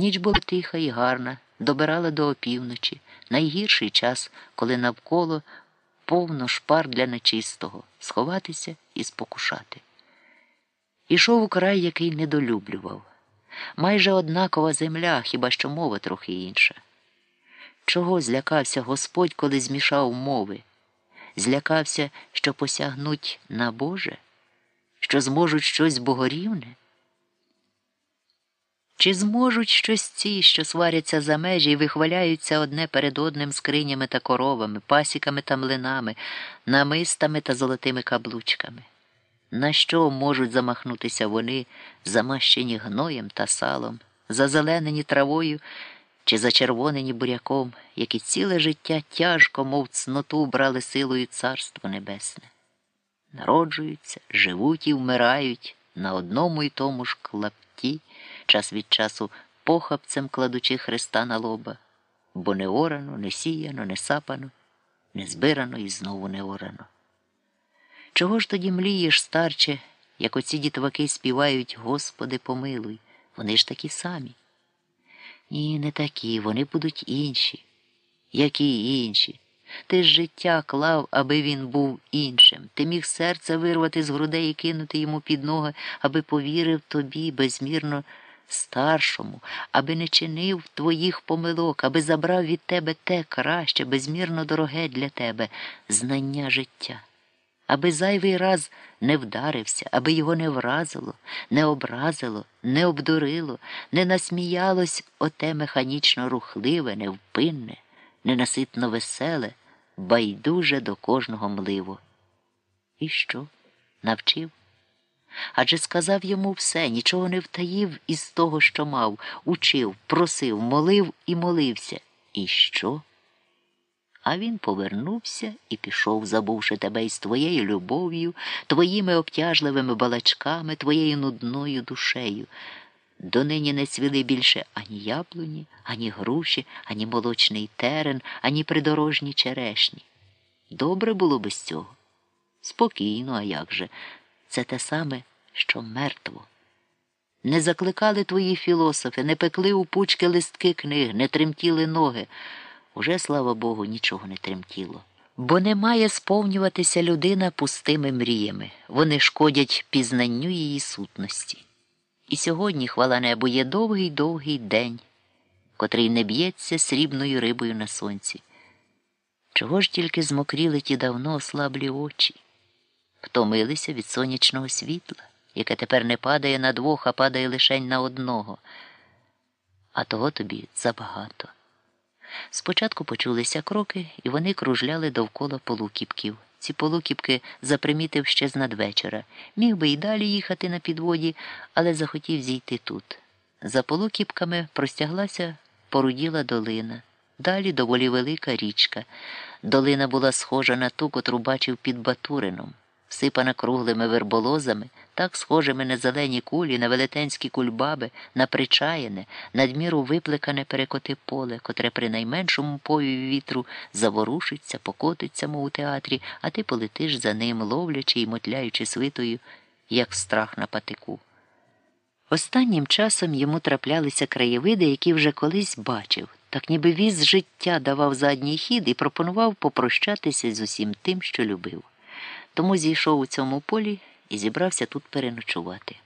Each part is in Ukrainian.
Ніч була тиха і гарна, добирала до опівночі, найгірший час, коли навколо повно шпар для нечистого сховатися і спокушати. Ішов у край, який недолюблював. Майже однакова земля, хіба що мова трохи інша. Чого злякався Господь, коли змішав мови? Злякався, що посягнуть на Боже, що зможуть щось богорівне? Чи зможуть щось ці, що сваряться за межі і вихваляються одне перед одним скринями та коровами, пасіками та млинами, намистами та золотими каблучками? На що можуть замахнутися вони, замащені гноєм та салом, зазеленені травою чи зачервонені буряком, які ціле життя тяжко, мов цноту, брали силою Царство Небесне? Народжуються, живуть і вмирають на одному й тому ж клапті, час від часу похапцем кладучи Христа на лоба, бо не орано, не сіяно, не сапано, не збирано і знову не орано. Чого ж тоді млієш, старче, як оці дітваки співають Господи, помилуй, вони ж такі самі. Ні, не такі, вони будуть інші. Які інші? Ти ж життя клав, аби він був іншим. Ти міг серце вирвати з грудей і кинути йому під ноги, аби повірив тобі безмірно старшому, аби не чинив твоїх помилок, аби забрав від тебе те краще, безмірно дороге для тебе знання життя аби зайвий раз не вдарився, аби його не вразило, не образило, не обдурило, не насміялось оте механічно рухливе, невпинне, ненаситно веселе, байдуже до кожного мливо. І що? Навчив? Адже сказав йому все, нічого не втаїв із того, що мав, учив, просив, молив і молився. І що? А він повернувся і пішов, забувши тебе із твоєю любов'ю, твоїми обтяжливими балачками, твоєю нудною душею. Донині не цвіли більше ані яблуні, ані груші, ані молочний терен, ані придорожні черешні. Добре було без цього. Спокійно, а як же? Це те саме, що мертво. Не закликали твої філософи, не пекли у пучки листки книг, не тремтіли ноги. Уже, слава Богу, нічого не тремтіло. Бо не має сповнюватися людина пустими мріями, вони шкодять пізнанню її сутності. І сьогодні, хвала небу, є довгий довгий день, котрий не б'ється срібною рибою на сонці. Чого ж тільки змокріли ті давно ослаблі очі, втомилися від сонячного світла, яке тепер не падає на двох, а падає лишень на одного, а того тобі забагато. Спочатку почулися кроки, і вони кружляли довкола полукіпків. Ці полукіпки запримітив ще з надвечора. Міг би й далі їхати на підводі, але захотів зійти тут. За полукіпками простяглася поруділа долина. Далі доволі велика річка. Долина була схожа на ту, котру бачив під Батурином всипана круглими верболозами, так схожими на зелені кулі, на велетенські кульбаби, на причаяне, надміру виплекане перекоти поле, котре при найменшому повіві вітру заворушиться, покотиться, мов у театрі, а ти полетиш за ним, ловлячи і мотляючи свитою, як страх на патику. Останнім часом йому траплялися краєвиди, які вже колись бачив, так ніби віз життя давав задній хід і пропонував попрощатися з усім тим, що любив тому зійшов у цьому полі і зібрався тут переночувати.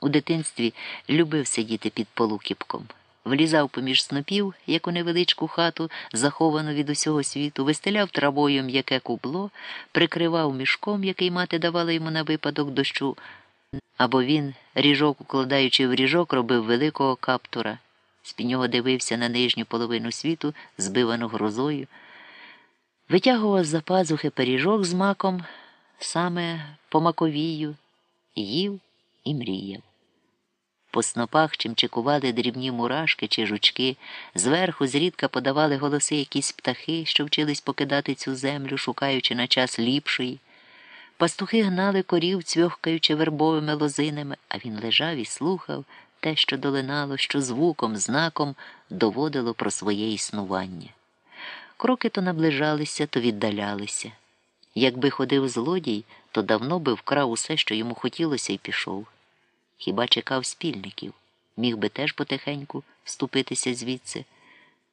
У дитинстві любив сидіти під полукіпком, влізав поміж снопів, як у невеличку хату, заховану від усього світу, вистеляв травою м'яке кубло, прикривав мішком, який мати давала йому на випадок дощу, або він, ріжок укладаючи в ріжок, робив великого каптура. З-під нього дивився на нижню половину світу, збивану грозою, витягував з за пазухи пиріжок з маком саме по маковію, їв і мріяв. По снопах чимчикували дрібні мурашки чи жучки, зверху зрідка подавали голоси якісь птахи, що вчились покидати цю землю, шукаючи на час ліпшої. Пастухи гнали корів, цвьохкаючи вербовими лозинами, а він лежав і слухав те, що долинало, що звуком, знаком доводило про своє існування. Кроки то наближалися, то віддалялися. Якби ходив злодій, то давно би вкрав усе, що йому хотілося, і пішов. Хіба чекав спільників? міг би теж потихеньку вступитися звідси.